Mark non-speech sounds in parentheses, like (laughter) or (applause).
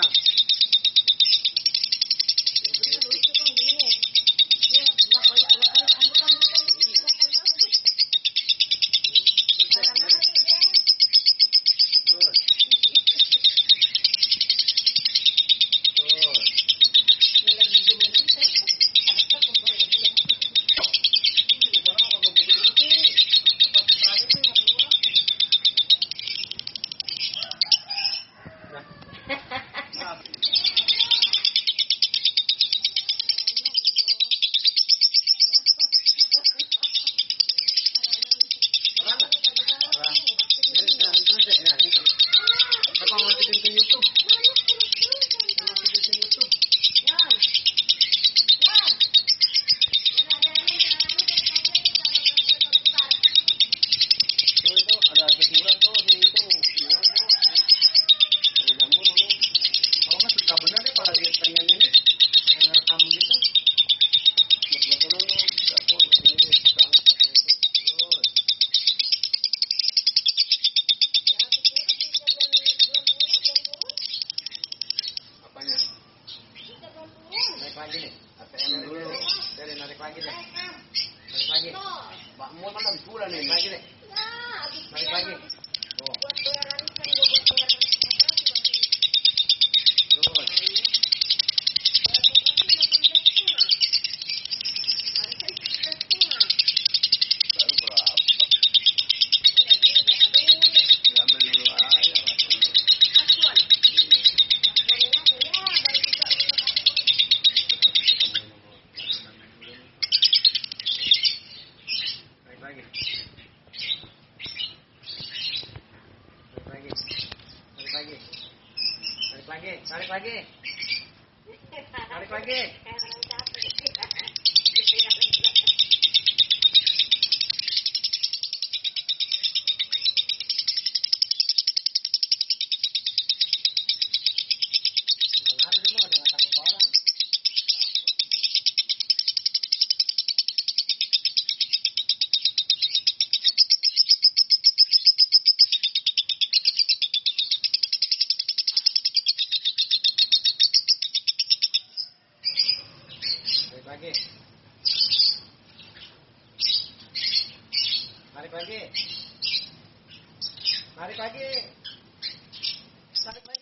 Come. lagi nih. ATM dulu dari narik lagi deh. Narik lagi. Mbak Muhammad kan nih. Lagi nih narik lagi. Tuh. Lagi. Balik lagi. Balik lagi. Balik lagi. Balik lagi. Balik lagi. (laughs) Balik lagi. Balik lagi. Balik lagi. Balik lagi.